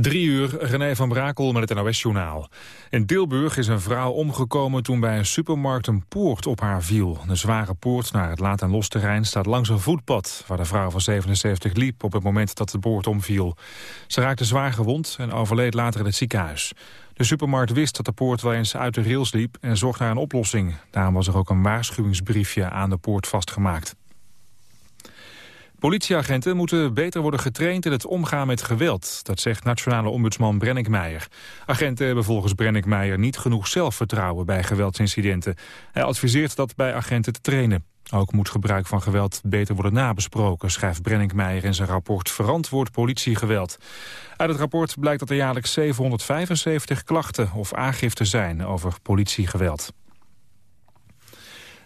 Drie uur, René van Brakel met het NOS-journaal. In Tilburg is een vrouw omgekomen toen bij een supermarkt een poort op haar viel. De zware poort naar het laat- en losterrein staat langs een voetpad... waar de vrouw van 77 liep op het moment dat de poort omviel. Ze raakte zwaar gewond en overleed later in het ziekenhuis. De supermarkt wist dat de poort wel eens uit de rails liep en zocht naar een oplossing. Daarom was er ook een waarschuwingsbriefje aan de poort vastgemaakt. Politieagenten moeten beter worden getraind in het omgaan met geweld. Dat zegt nationale ombudsman Brennick Meijer. Agenten hebben volgens Brennick Meijer niet genoeg zelfvertrouwen bij geweldsincidenten. Hij adviseert dat bij agenten te trainen. Ook moet gebruik van geweld beter worden nabesproken, schrijft Brennick Meijer in zijn rapport Verantwoord politiegeweld. Uit het rapport blijkt dat er jaarlijks 775 klachten of aangiften zijn over politiegeweld.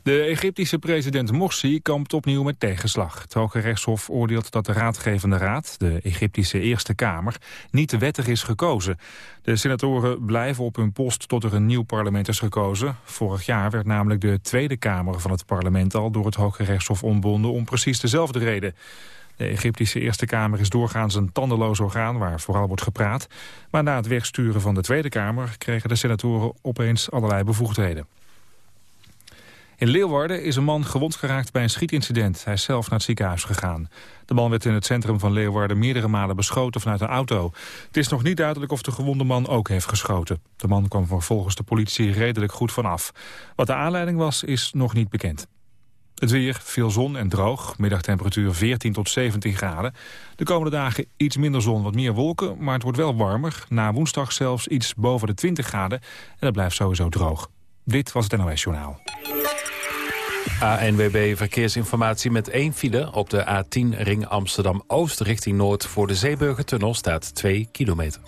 De Egyptische president Morsi kampt opnieuw met tegenslag. Het Hoge Rechtshof oordeelt dat de raadgevende raad, de Egyptische Eerste Kamer, niet wettig is gekozen. De senatoren blijven op hun post tot er een nieuw parlement is gekozen. Vorig jaar werd namelijk de Tweede Kamer van het parlement al door het Hoge Rechtshof ontbonden om precies dezelfde reden. De Egyptische Eerste Kamer is doorgaans een tandeloos orgaan waar vooral wordt gepraat. Maar na het wegsturen van de Tweede Kamer kregen de senatoren opeens allerlei bevoegdheden. In Leeuwarden is een man gewond geraakt bij een schietincident. Hij is zelf naar het ziekenhuis gegaan. De man werd in het centrum van Leeuwarden meerdere malen beschoten vanuit een auto. Het is nog niet duidelijk of de gewonde man ook heeft geschoten. De man kwam volgens de politie redelijk goed vanaf. Wat de aanleiding was, is nog niet bekend. Het weer, veel zon en droog. Middagtemperatuur 14 tot 17 graden. De komende dagen iets minder zon, wat meer wolken, maar het wordt wel warmer. Na woensdag zelfs iets boven de 20 graden en het blijft sowieso droog. Dit was het NOS Journaal. ANWB Verkeersinformatie met één file op de A10 Ring Amsterdam-Oost richting Noord voor de Zeeburgertunnel staat 2 kilometer.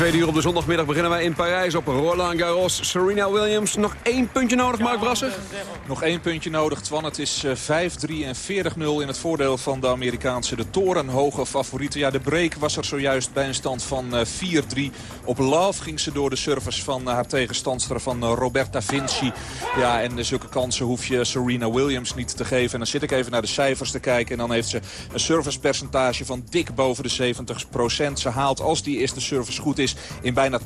Tweede uur op de zondagmiddag beginnen wij in Parijs op Roland Garros. Serena Williams, nog één puntje nodig, Mark Brasser? Nog één puntje nodig, Twan. Het is 5-3 eh, en 40-0 in het voordeel van de Amerikaanse. De torenhoge favorieten. Ja, de break was er zojuist bij een stand van 4-3. Eh, op love ging ze door de service van eh, haar tegenstandster van Roberta Vinci. Ja, en zulke kansen hoef je Serena Williams niet te geven. En dan zit ik even naar de cijfers te kijken. En dan heeft ze een servicepercentage van dik boven de 70% Ze haalt, als die eerste service goed is. In bijna 80%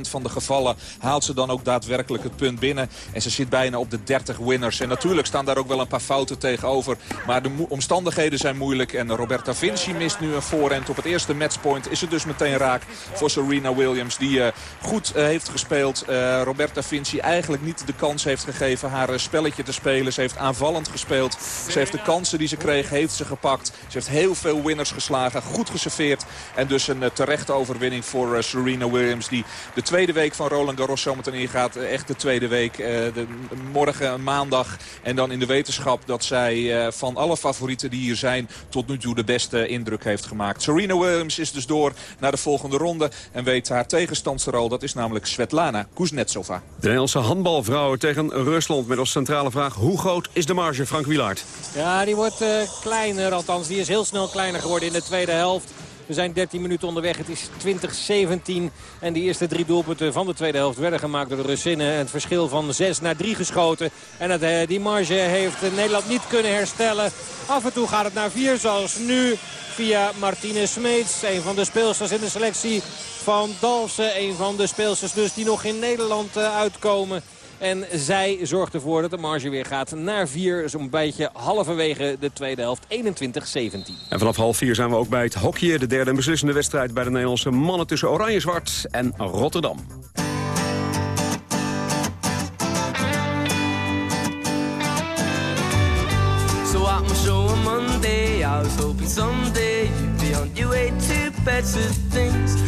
van de gevallen haalt ze dan ook daadwerkelijk het punt binnen. En ze zit bijna op de 30 winners. En natuurlijk staan daar ook wel een paar fouten tegenover. Maar de omstandigheden zijn moeilijk. En Roberta Vinci mist nu een voorrend. Op het eerste matchpoint is het dus meteen raak voor Serena Williams. Die uh, goed uh, heeft gespeeld. Uh, Roberta Vinci eigenlijk niet de kans heeft gegeven haar spelletje te spelen. Ze heeft aanvallend gespeeld. Ze heeft de kansen die ze kreeg, heeft ze gepakt. Ze heeft heel veel winners geslagen. Goed geserveerd. En dus een terechte overwinning voor voor eh, Serena Williams. Die de tweede week van Roland Garros zometeen ingaat. Eh, echt de tweede week. Eh, de, morgen maandag. En dan in de wetenschap dat zij van alle favorieten die hier zijn... tot nu toe de beste indruk heeft gemaakt. Serena Williams is dus door naar de volgende ronde. En weet haar tegenstandster al. Dat is namelijk Svetlana Kuznetsova. De Nederlandse handbalvrouwen tegen Rusland. Met als centrale vraag hoe groot is de marge, Frank Wielaert? Ja, die wordt kleiner. Althans, die is heel snel kleiner geworden in de tweede helft. We zijn 13 minuten onderweg. Het is 2017. En de eerste drie doelpunten van de tweede helft werden gemaakt door de Russinnen. Het verschil van 6 naar 3 geschoten. En het, eh, die marge heeft Nederland niet kunnen herstellen. Af en toe gaat het naar 4 zoals nu via Martine Smeets. Een van de speelsters in de selectie van Dalsen. Een van de speelsters dus die nog in Nederland eh, uitkomen. En zij zorgt ervoor dat de marge weer gaat naar 4. Zo'n beetje halverwege de tweede helft. 21-17. En vanaf half 4 zijn we ook bij het hockey. De derde en beslissende wedstrijd bij de Nederlandse mannen tussen Oranje-Zwart en Rotterdam. So I'm show Monday. I was hoping someday you'd be on your way to better things.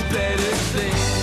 better things.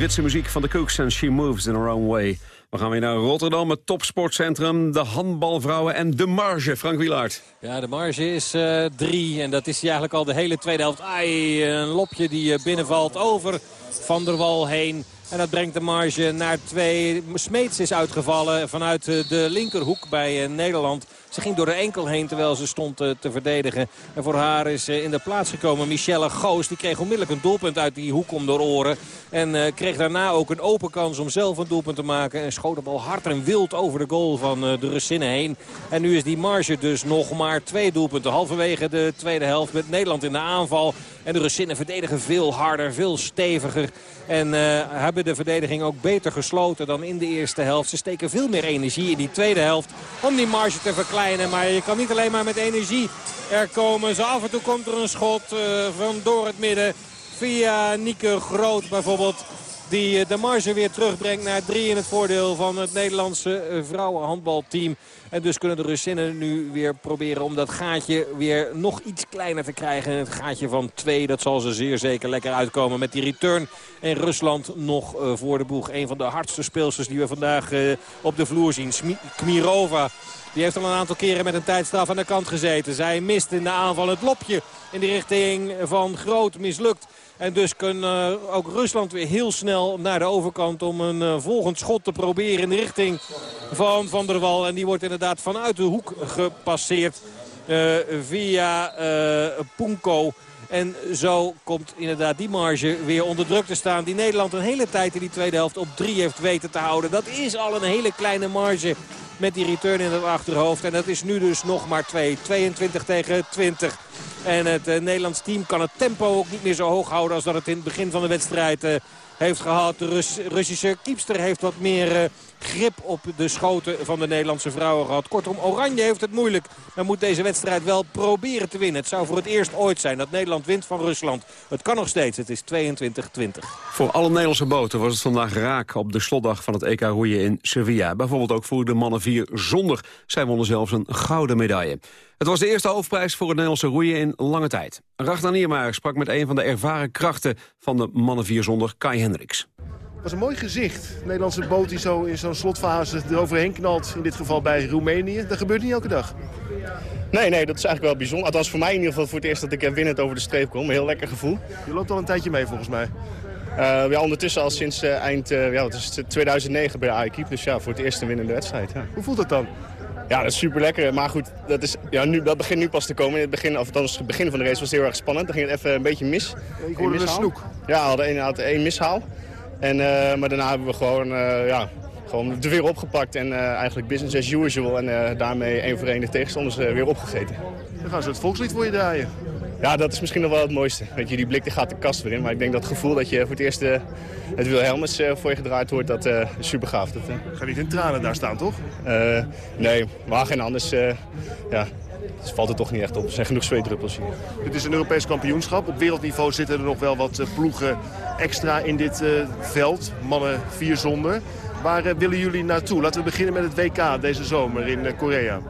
Britse muziek van de Cooks en She Moves in Her Own Way. We gaan weer naar Rotterdam, het topsportcentrum, de handbalvrouwen en de marge. Frank Wielaert. Ja, de marge is eh, drie. En dat is eigenlijk al de hele tweede helft. Ai, een lopje die eh, binnenvalt over Van der Wal heen. En dat brengt de marge naar twee. Smeets is uitgevallen vanuit eh, de linkerhoek bij Nederland. Ze ging door de enkel heen terwijl ze stond eh, te verdedigen. En voor haar is eh, in de plaats gekomen Michelle Goos. Die kreeg onmiddellijk een doelpunt uit die hoek om de oren. En eh, kreeg daarna ook een open kans om zelf een doelpunt te maken. En schoot de bal hard en wild over de goal van de Russinnen heen. En nu is die marge dus nog maar twee doelpunten. Halverwege de tweede helft met Nederland in de aanval. En de Russinnen verdedigen veel harder, veel steviger. En hebben de verdediging ook beter gesloten dan in de eerste helft. Ze steken veel meer energie in die tweede helft om die marge te Maar je kan niet alleen maar met energie er komen. Zo af en toe komt er een schot eh, van door het midden via Nieke Groot bijvoorbeeld. Die eh, de marge weer terugbrengt naar drie in het voordeel van het Nederlandse eh, vrouwenhandbalteam. En dus kunnen de Russinnen nu weer proberen om dat gaatje weer nog iets kleiner te krijgen. Het gaatje van twee, dat zal ze zeer zeker lekker uitkomen met die return. En Rusland nog voor de boeg. Een van de hardste speelsters die we vandaag op de vloer zien. Kmirova. Die heeft al een aantal keren met een tijdstraf aan de kant gezeten. Zij mist in de aanval het lopje in de richting van Groot mislukt. En dus kan eh, ook Rusland weer heel snel naar de overkant om een eh, volgend schot te proberen in de richting van Van der Wal. En die wordt inderdaad vanuit de hoek gepasseerd eh, via Punko. En zo komt inderdaad die marge weer onder druk te staan. Die Nederland een hele tijd in die tweede helft op drie heeft weten te houden. Dat is al een hele kleine marge met die return in het achterhoofd. En dat is nu dus nog maar 2. 22 tegen 20. En het eh, Nederlands team kan het tempo ook niet meer zo hoog houden... als dat het in het begin van de wedstrijd eh, heeft gehad. De Rus Russische kiepster heeft wat meer eh, grip op de schoten van de Nederlandse vrouwen gehad. Kortom, Oranje heeft het moeilijk. Maar moet deze wedstrijd wel proberen te winnen. Het zou voor het eerst ooit zijn dat Nederland wint van Rusland. Het kan nog steeds. Het is 22-20. Voor alle Nederlandse boten was het vandaag raak op de slotdag van het EK roeien in Sevilla. Bijvoorbeeld ook voor de mannen vier zonder. Zij wonnen zelfs een gouden medaille. Het was de eerste hoofdprijs voor het Nederlandse roeien in lange tijd. Ragnar Niemeyer sprak met een van de ervaren krachten van de mannen vier zonder, Kai Hendricks. Het was een mooi gezicht. De Nederlandse boot die zo in zo'n slotfase eroverheen knalt. In dit geval bij Roemenië. Dat gebeurt niet elke dag. Nee, nee, dat is eigenlijk wel bijzonder. Althans voor mij in ieder geval voor het eerst dat ik winnend over de streep kom. Een heel lekker gevoel. Je loopt al een tijdje mee volgens mij. Eh, ja, ondertussen al sinds eh, eind eh, ja, wat is het, 2009 bij de AEK. Dus ja, voor het eerst een winnende wedstrijd. Ja, Hoe voelt dat dan? ja dat is super lekker. Maar goed, dat, is, ja, nu, dat begint nu pas te komen. In het begin, of althans, het begin van de race was heel erg spannend. Dan ging het even een beetje mis. Ik hoorde een snoek. Ja, we hadden inderdaad één mishaal. En, eh, maar daarna hebben we gewoon, eh, ja, gewoon de weer opgepakt. En eh, eigenlijk business as usual. En daarmee één voor één de tegenstanders weer opgegeten. Dan gaan ze het volkslied voor je draaien. Ja, dat is misschien nog wel het mooiste. Weet je, die blik die gaat de kast weer in. Maar ik denk dat het gevoel dat je voor het eerst uh, het Wilhelmus uh, voor je gedraaid wordt, dat uh, is super gaaf. Dat, Ga niet in tranen daar staan, toch? nee, maar geen anders. ja, dus valt er toch niet echt op. Er zijn genoeg zweetdruppels hier. Dit is een Europees kampioenschap. Op wereldniveau zitten er nog wel wat ploegen extra in dit veld. Mannen vier zonder. Waar willen jullie naartoe? Laten we beginnen met het WK deze zomer in Korea.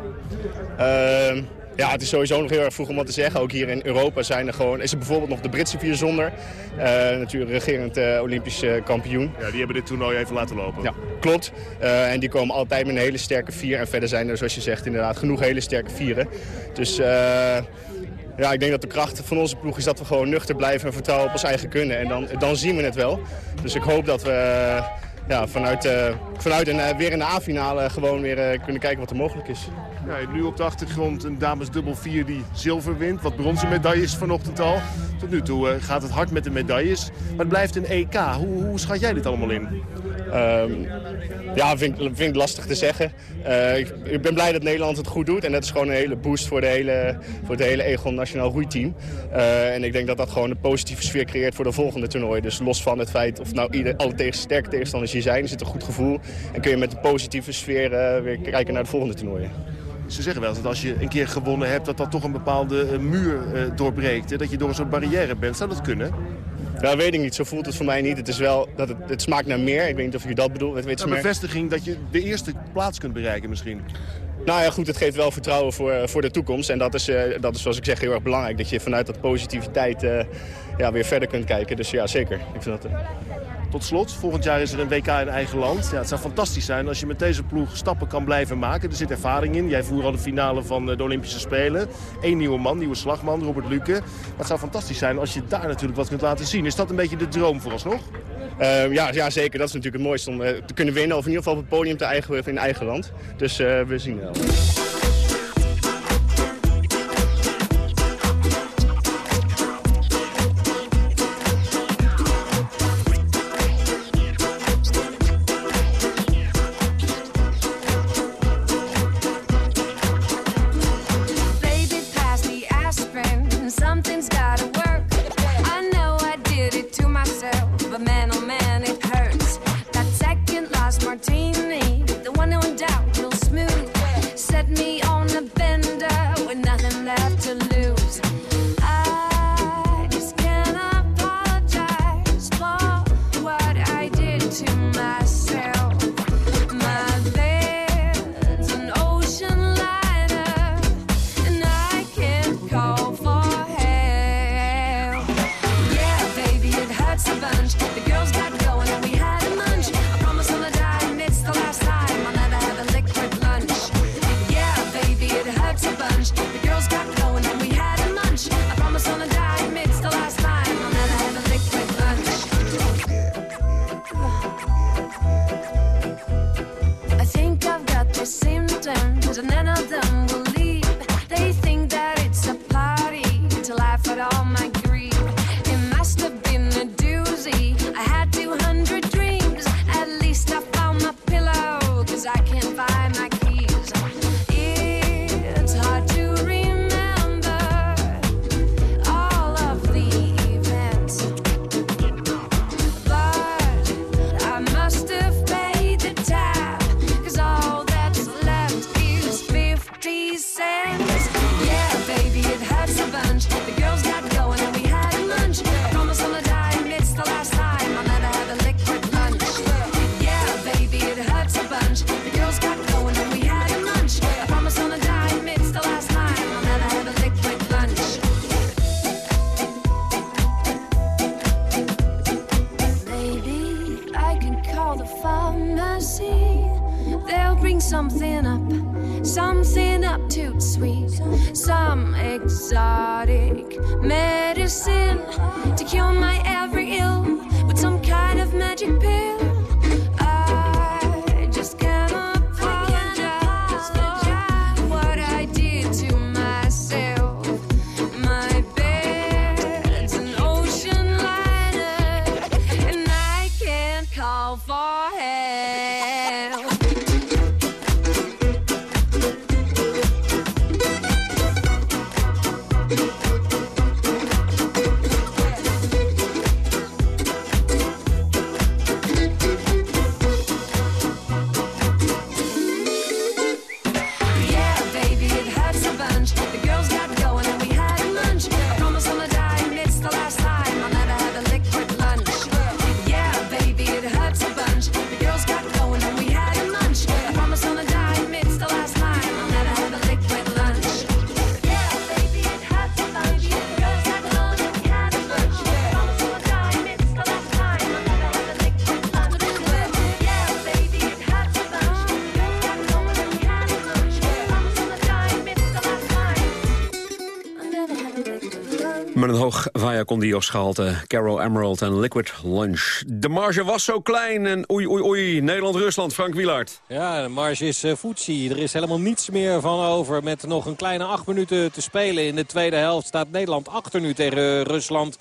Ja, het is sowieso nog heel erg vroeg om wat te zeggen. Ook hier in Europa zijn er gewoon, is er bijvoorbeeld nog de Britse vier zonder. Uh, natuurlijk regerend uh, Olympisch uh, kampioen. Ja, die hebben dit toernooi even laten lopen. Ja, klopt. en die komen altijd met een hele sterke vier. En verder zijn er, zoals je zegt, inderdaad genoeg hele sterke vieren. Dus ja, ik denk dat de kracht van onze ploeg is dat we gewoon nuchter blijven en vertrouwen op ons eigen kunnen. En dan, dan zien we het wel. Dus ik hoop dat we ja, vanuit, vanuit een, weer in de A-finale gewoon weer kunnen kijken wat er mogelijk is. Ja, nu op de achtergrond een dames dubbel 4 die zilver wint. Wat bronzen medailles vanochtend al. Tot nu toe uh, gaat het hard met de medailles. Maar het blijft een EK. Hoe, hoe schat jij dit allemaal in? Um, ja, vind, vind ik lastig te zeggen. Uh, ik, ben blij dat Nederland het goed doet. En dat is gewoon een hele boost voor, de hele, voor het hele Egon Nationaal Roeiteam. Uh, en ik denk dat dat gewoon een positieve sfeer creëert voor de volgende toernooi. Dus los van het feit of nou ieder, alle tegen, sterke tegenstanders hier zijn, is het een goed gevoel. En kun je met een positieve sfeer weer kijken naar de volgende toernooien. Ze zeggen wel dat als je een keer gewonnen hebt... dat dat toch een bepaalde uh, muur uh, doorbreekt. Hè? Dat je door een soort barrière bent. Zou dat kunnen? Ja, weet ik niet. Zo voelt het voor mij niet. Het is wel dat het, het smaakt naar meer. Ik weet niet of je dat bedoelt. Weet een bevestiging dat je de eerste plaats kunt bereiken misschien. Nou ja, goed, het geeft wel vertrouwen voor, voor de toekomst. En dat is, uh, dat is, zoals ik zeg, heel erg belangrijk. Dat je vanuit dat positiviteit ja, weer verder kunt kijken. Dus ja, zeker. Ik vind dat... Tot slot, volgend jaar is er een WK in eigen land. Ja, het zou fantastisch zijn als je met deze ploeg stappen kan blijven maken. Er zit ervaring in. Jij voert al de finale van de Olympische Spelen. Eén nieuwe man, nieuwe slagman, Robert Luke. Maar het zou fantastisch zijn als je daar natuurlijk wat kunt laten zien. Is dat een beetje de droom vooralsnog? Uh, ja, ja, zeker. Dat is natuurlijk het mooiste om uh, te kunnen winnen. Of in ieder geval op het podium te eigen, in eigen land. Dus uh, we zien wel. Via Condios gehalte, Caro Emerald en Liquid Lunch. De marge was zo klein en oei oei oei, Nederland-Rusland, Frank Wielaert. Ja, de marge is uh, Er is helemaal niets meer van over. Met nog een kleine acht minuten te spelen in de tweede helft staat Nederland achter nu tegen Rusland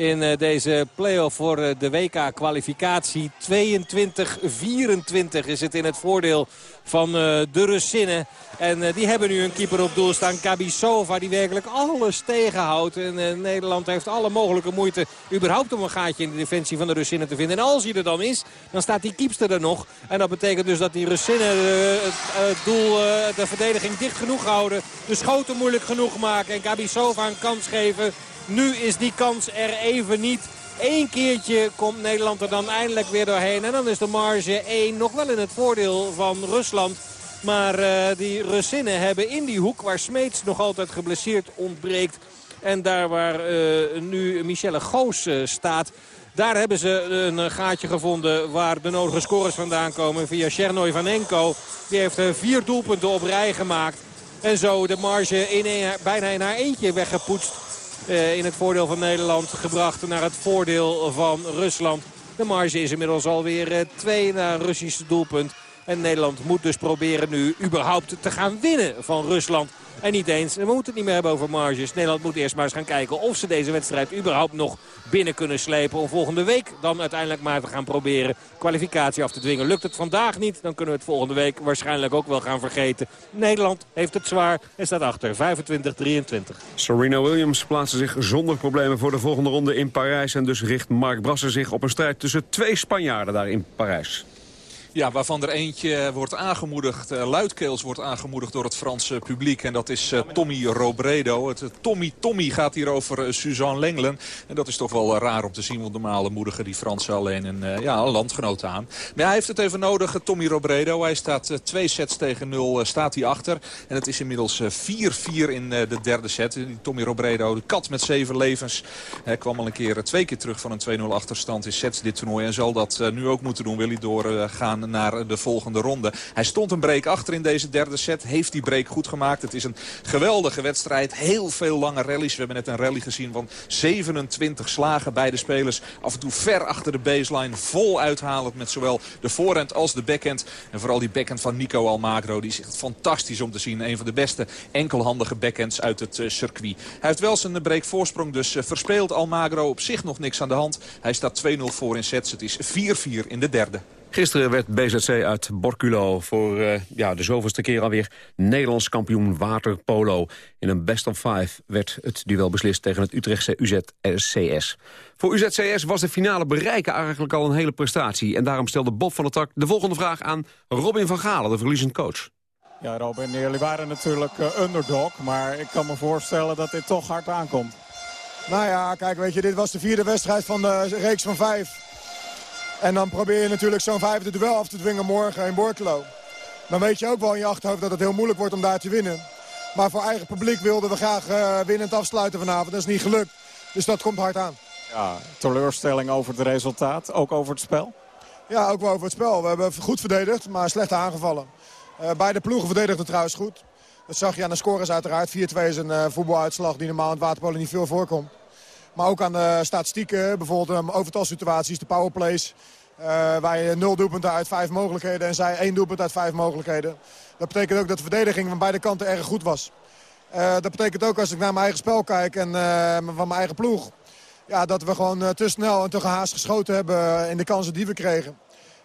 in eh, deze play-off voor eh, de WK-kwalificatie. 22-24 is het in het voordeel van eh, de Russinnen. En die hebben nu een keeper op doel staan. Kabisova die werkelijk alles tegenhoudt. En Nederland heeft alle mogelijke moeite überhaupt om een gaatje in de defensie van de Russinnen te vinden. En als hij er dan is, dan staat die kiepster er nog. En dat betekent dus dat die Russinnen het doel, de verdediging dicht genoeg houden. De schoten moeilijk genoeg maken. En Kabisova een kans geven nu is die kans er even niet. Eén keertje komt Nederland er dan eindelijk weer doorheen. En dan is de marge 1 nog wel in het voordeel van Rusland. Maar uh, die Russinnen hebben in die hoek waar Smeets nog altijd geblesseerd ontbreekt. En daar waar uh, nu Michelle Goos uh, staat... Daar hebben ze een gaatje gevonden waar de nodige scores vandaan komen. Via Chernoy van Enko. Die heeft vier doelpunten op rij gemaakt. En zo de marge in bijna in haar eentje weggepoetst. Eh, in het voordeel van Nederland gebracht naar het voordeel van Rusland. De marge is inmiddels alweer uh, twee naar een Russisch doelpunt. En Nederland moet dus proberen nu überhaupt te gaan winnen van Rusland. En niet eens, we moeten het niet meer hebben over marges. Nederland moet eerst maar eens gaan kijken of ze deze wedstrijd überhaupt nog binnen kunnen slepen. Om volgende week dan uiteindelijk maar te gaan proberen kwalificatie af te dwingen. Lukt het vandaag niet, dan kunnen we het volgende week waarschijnlijk ook wel gaan vergeten. Nederland heeft het zwaar en staat achter 25-23. Serena Williams plaatste zich zonder problemen voor de volgende ronde in Parijs. En dus richt Mark Brasser zich op een strijd tussen twee Spanjaarden daar in Parijs. Ja, waarvan er eentje wordt aangemoedigd, uh, luidkeels wordt aangemoedigd door het Franse publiek. En dat is uh, Tommy Robredo. Het, Tommy Tommy gaat hier over Suzanne Lenglen. En dat is toch wel raar om te zien, want normaal moedigen die Fransen alleen een, ja, een landgenoot aan. Maar hij heeft het even nodig, Tommy Robredo. Hij staat twee sets tegen nul, staat hij achter. En het is inmiddels 4-4 in de derde set. Tommy Robredo, de kat met zeven levens. Hij kwam al een keer, twee keer terug van een 2-0 achterstand in sets dit toernooi. En zal dat nu ook moeten doen, wil hij doorgaan naar de volgende ronde. Hij stond een break achter in deze derde set. Heeft die break goed gemaakt. Het is een geweldige wedstrijd. Heel veel lange rallies. We hebben net een rally gezien van 27 slagen. Beide spelers af en toe ver achter de baseline. Vol uithalend met zowel de voorhand als de backhand. En vooral die backhand van Nico Almagro. Die is echt fantastisch om te zien. Een van de beste enkelhandige backhands uit het eh, circuit. Hij heeft wel zijn break voorsprong. Dus uh, verspeelt Almagro op zich nog niks aan de hand. Hij staat 2-0 voor in sets. Het is 4-4 in de derde. Gisteren werd BZC uit Borculo voor uh, ja, de zoveelste keer alweer Nederlands kampioen waterpolo. In een best of five werd het duel beslist tegen het Utrechtse UZCS. Voor UZCS was de finale bereiken eigenlijk al een hele prestatie. En daarom stelde Bob van der Tak de volgende vraag aan Robin van Galen, de verliezend coach. Ja, Robin, jullie waren natuurlijk uh, underdog, maar ik kan me voorstellen dat dit toch hard aankomt. Nou ja, kijk, weet je, dit was de vierde wedstrijd van de reeks van vijf. En dan probeer je natuurlijk zo'n vijfde duel af te dwingen morgen in Borkelo. Dan weet je ook wel in je achterhoofd dat het heel moeilijk wordt om daar te winnen. Maar voor eigen publiek wilden we graag uh, winnend afsluiten vanavond. Dat is niet gelukt. Dus dat komt hard aan. Ja, teleurstelling over het resultaat, ook over het spel? Ja, ook wel over het spel. We hebben goed verdedigd, maar slecht aangevallen. Uh, beide ploegen verdedigden trouwens goed. Dat zag je aan de scores uiteraard. 4-2 is een uh, voetbaluitslag die normaal in het waterpolo niet veel voorkomt. Maar ook aan de statistieken, bijvoorbeeld um, overtalsituaties, de powerplays. Uh, waar je nul doelpunten uit vijf mogelijkheden en zij één doelpunt uit vijf mogelijkheden. Dat betekent ook dat de verdediging van beide kanten erg goed was. Uh, dat betekent ook als ik naar mijn eigen spel kijk en van mijn eigen ploeg... Ja, dat we gewoon te snel en te gehaast geschoten hebben in de kansen die we kregen.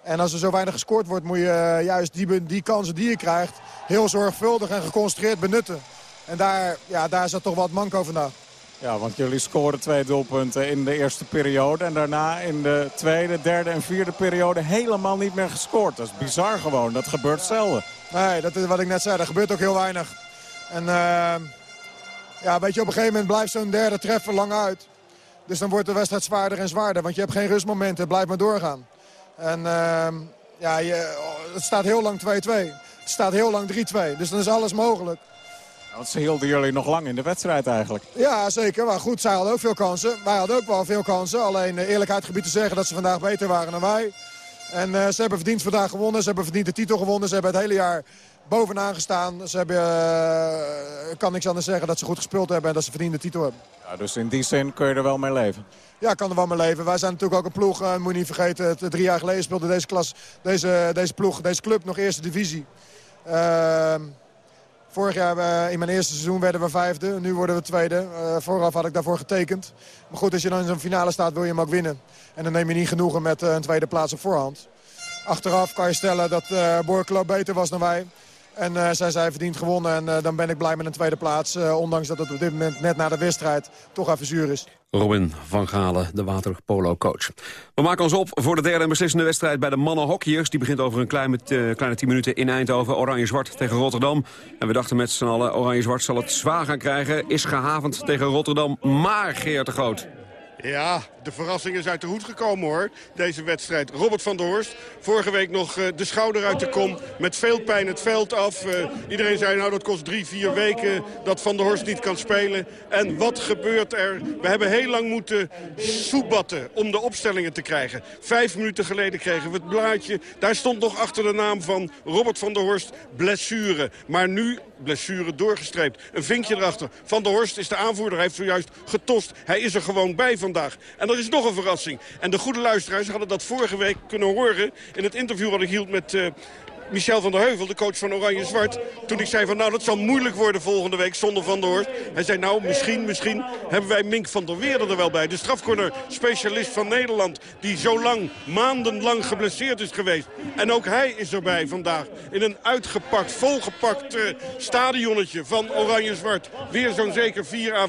En als er zo weinig gescoord wordt, moet je juist die, die kansen die je krijgt... heel zorgvuldig en geconcentreerd benutten. En daar, ja, daar zat toch wat manco vandaag. Ja, want jullie scoren twee doelpunten in de eerste periode. En daarna in de tweede, derde en vierde periode helemaal niet meer gescoord. Dat is bizar gewoon. Dat gebeurt zelden. Nee, dat is wat ik net zei. Er gebeurt ook heel weinig. En uh, ja, weet je, op een gegeven moment blijft zo'n derde treffer lang uit. Dus dan wordt de wedstrijd zwaarder en zwaarder. Want je hebt geen rustmomenten. Blijf maar doorgaan. En uh, ja, je, het staat heel lang 2-2. Het staat heel lang 3-2. Dus dan is alles mogelijk. Want ze hielden jullie nog lang in de wedstrijd eigenlijk. Ja, zeker. Maar goed, zij hadden ook veel kansen. Wij hadden ook wel veel kansen. Alleen uh, eerlijkheid gebied te zeggen dat ze vandaag beter waren dan wij. En uh, ze hebben verdiend vandaag gewonnen. Ze hebben verdiend de titel gewonnen. Ze hebben het hele jaar bovenaan gestaan. Ze hebben, uh, kan niks anders zeggen dat ze goed gespeeld hebben en dat ze verdiende titel hebben. Ja, dus in die zin kun je er wel mee leven? Ja, ik kan er wel mee leven. Wij zijn natuurlijk ook een ploeg. Uh, moet je niet vergeten, drie jaar geleden speelde deze, klas, deze, deze ploeg, deze club nog eerste divisie. Uh, vorig jaar in mijn eerste seizoen werden we vijfde. Nu worden we tweede. vooraf had ik daarvoor getekend. Maar goed, als je dan in zo'n finale staat wil je hem ook winnen. En dan neem je niet genoegen met een tweede plaats op voorhand. Achteraf kan je stellen dat uh, Borkelo beter was dan wij. En zij zijn verdiend gewonnen en dan ben ik blij met een tweede plaats. Ondanks dat het op dit moment net na de wedstrijd toch even zuur is. Robin van Galen, de waterpolo-coach. We maken ons op voor de derde en beslissende wedstrijd bij de mannenhockeyers. Die begint over een klein, kleine 10 minuten in Eindhoven. Oranje-zwart tegen Rotterdam. En we dachten met z'n allen, Oranje-zwart zal het zwaar gaan krijgen. Is gehavend tegen Rotterdam, maar Geert de Groot. Ja, de verrassing is uit de hoed gekomen hoor, deze wedstrijd. Robert van der Horst, vorige week nog uh, de schouder uit de kom, met veel pijn het veld af. Uh, iedereen zei nou dat kost drie, vier weken dat Van der Horst niet kan spelen. En wat gebeurt er? We hebben heel lang moeten soebatten om de opstellingen te krijgen. Vijf minuten geleden kregen we het blaadje. Daar stond nog achter de naam van Robert van der Horst blessure. Maar nu blessure doorgestreept. Een vinkje erachter. Van der Horst is de aanvoerder. Hij heeft zojuist getost. Hij is er gewoon bij vandaag. En dat is nog een verrassing. En de goede luisteraars hadden dat vorige week kunnen horen... in het interview wat ik hield met... Michel van der Heuvel, de coach van Oranje Zwart. Toen ik zei van nou dat zal moeilijk worden volgende week zonder Van der Horst. Hij zei nou misschien, misschien hebben wij Mink van der Weerden er wel bij. De strafcorner specialist van Nederland. Die zo lang, maandenlang geblesseerd is geweest. En ook hij is erbij vandaag. In een uitgepakt, volgepakt uh, stadionnetje van Oranje Zwart. Weer zo'n zeker 4 à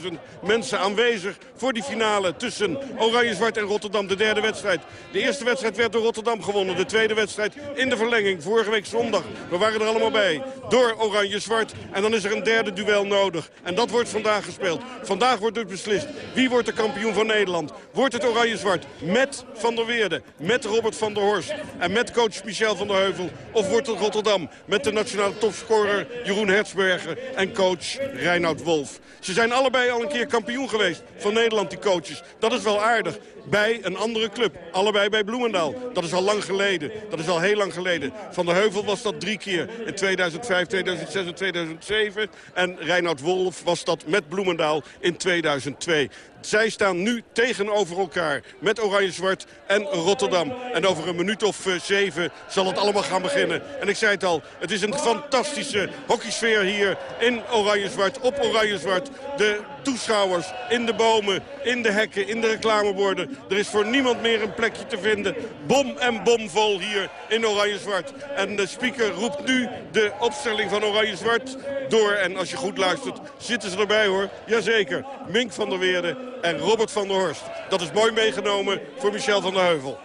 5.000 mensen aanwezig voor die finale tussen Oranje Zwart en Rotterdam. De derde wedstrijd. De eerste wedstrijd werd door Rotterdam gewonnen. De tweede wedstrijd in de verlenging vorige week zondag. We waren er allemaal bij. Door Oranje-Zwart. En dan is er een derde duel nodig. En dat wordt vandaag gespeeld. Vandaag wordt dus beslist. Wie wordt de kampioen van Nederland? Wordt het Oranje-Zwart met Van der Weerde, met Robert van der Horst en met coach Michel van der Heuvel? Of wordt het Rotterdam met de nationale topscorer Jeroen Hertzberger en coach Reinoud Wolf? Ze zijn allebei al een keer kampioen geweest van Nederland, die coaches. Dat is wel aardig. Bij een andere club. Allebei bij Bloemendaal. Dat is al lang geleden. Dat is al heel lang geleden. Van der Heuvel was dat drie keer. In 2005, 2006 en 2007. En Reinoud Wolf was dat met Bloemendaal in 2002. Zij staan nu tegenover elkaar met Oranje-Zwart en Rotterdam. En over een minuut of uh, zeven zal het allemaal gaan beginnen. En ik zei het al, het is een fantastische hockeysfeer hier in Oranje-Zwart, op Oranje-Zwart. De toeschouwers in de bomen, in de hekken, in de reclameborden. Er is voor niemand meer een plekje te vinden. Bom en bomvol hier in Oranje-Zwart. En de speaker roept nu de opstelling van Oranje-Zwart door. En als je goed luistert, zitten ze erbij hoor. Jazeker, Mink van der Weerde en Robert van der Horst. Dat is mooi meegenomen voor Michel van der Heuvel.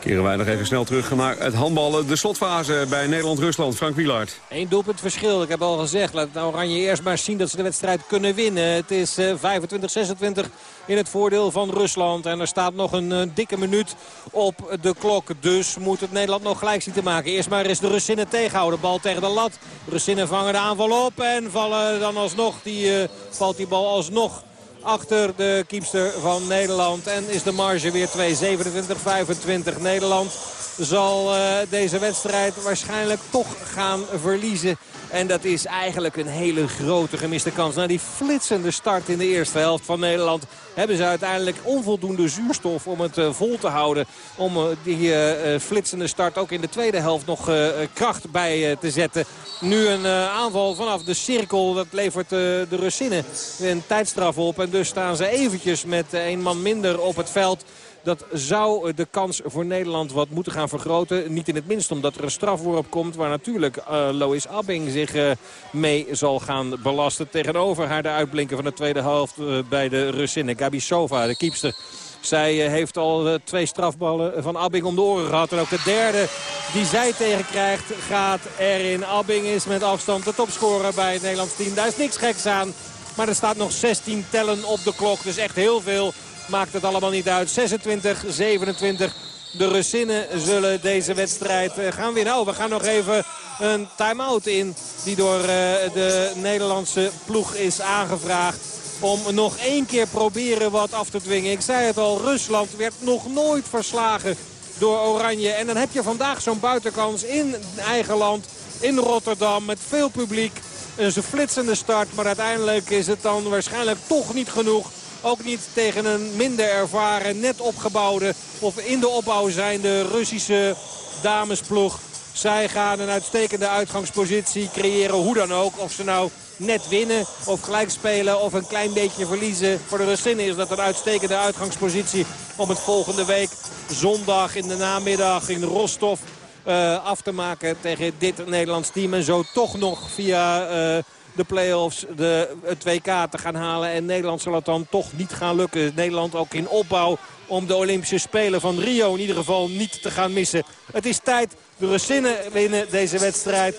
Keren wij nog even snel terug naar het handballen. De slotfase bij Nederland-Rusland. Frank Wielaert. Eén doelpunt verschil. Ik heb al gezegd, laat het Oranje eerst maar zien dat ze de wedstrijd kunnen winnen. Het is 25-26 eh, in het voordeel van Rusland. En er staat nog een, een, dikke minuut op de klok. Dus moet het Nederland nog gelijk zien te maken. Eerst maar eens de Russinnen tegenhouden. Bal tegen de lat. Russinnen vangen de aanval op en vallen dan alsnog. Die, uh, valt die bal alsnog achter de kiepster van Nederland. En is de marge weer 2-27-25. Nederland zal uh, deze wedstrijd waarschijnlijk toch gaan verliezen. En dat is eigenlijk een hele grote gemiste kans. Na die flitsende start in de eerste helft van Nederland... hebben ze uiteindelijk onvoldoende zuurstof om het uh, vol te houden. Om uh, die uh, flitsende start ook in de tweede helft nog kracht bij te zetten. Nu een aanval vanaf de cirkel. Dat levert de Russinnen een tijdstraf op. En dus staan ze eventjes met een man minder op het veld... Dat zou de kans voor Nederland wat moeten gaan vergroten. Niet in het minst omdat er een strafworp komt... waar natuurlijk uh, Lois Abbing zich uh, mee zal gaan belasten. Tegenover haar de uitblinken van de tweede helft uh, bij de Russinnen. Gabi Sova, de kiepster. Zij heeft al twee strafballen van Abbing om de oren gehad. En ook de derde die zij tegenkrijgt gaat erin. Abbing is met afstand de topscorer bij het Nederlands team. Daar is niks geks aan. Maar er staat nog 16 tellen op de klok. Dus echt heel veel Maakt het allemaal niet uit. 26, 27. De Russinnen zullen deze wedstrijd eh, gaan winnen. Oh, we gaan nog even een time-out in. Die door eh, de Nederlandse ploeg is aangevraagd. Om nog één keer proberen wat af te dwingen. Ik zei het al, Rusland werd nog nooit verslagen door Oranje. En dan heb je vandaag zo'n buitenkans in eigen land in Rotterdam met veel publiek. Een flitsende start, maar uiteindelijk is het dan waarschijnlijk toch niet genoeg. Ook niet tegen een minder ervaren, net opgebouwde of in de opbouw zijnde Russische damesploeg. Zij gaan een uitstekende uitgangspositie creëren, hoe dan ook. Of ze nou net winnen of gelijk spelen of een klein beetje verliezen. Voor de Russinnen is dat een uitstekende uitgangspositie om het volgende week zondag in de namiddag in Rostov uh, af te maken tegen dit Nederlands team. En zo toch nog via... Uh, de play-offs de, het WK te gaan halen. En Nederland zal het dan toch niet gaan lukken. Nederland ook in opbouw om de Olympische Spelen van Rio in ieder geval niet te gaan missen. Het is tijd. De Russinnen winnen deze wedstrijd.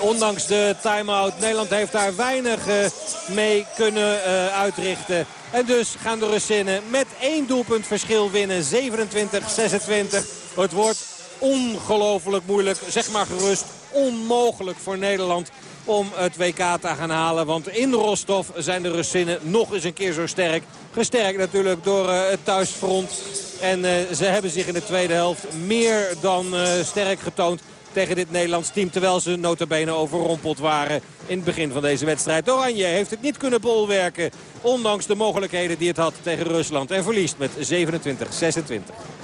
Ondanks de time-out. Nederland heeft daar weinig uh, mee kunnen uh, uitrichten. En dus gaan de Russinnen met één doelpunt verschil winnen. 27-26. Het wordt ongelooflijk moeilijk. Zeg maar gerust onmogelijk voor Nederland om het WK te gaan halen. Want in Rostov zijn de Russinnen nog eens een keer zo sterk. Gesterkt natuurlijk door uh, het thuisfront. En uh, ze hebben zich in de tweede helft meer dan uh, sterk getoond tegen dit Nederlands team. Terwijl ze notabene overrompeld waren in het begin van deze wedstrijd. Oranje heeft het niet kunnen bolwerken. Ondanks de mogelijkheden die het had tegen Rusland. En verliest met 27-26.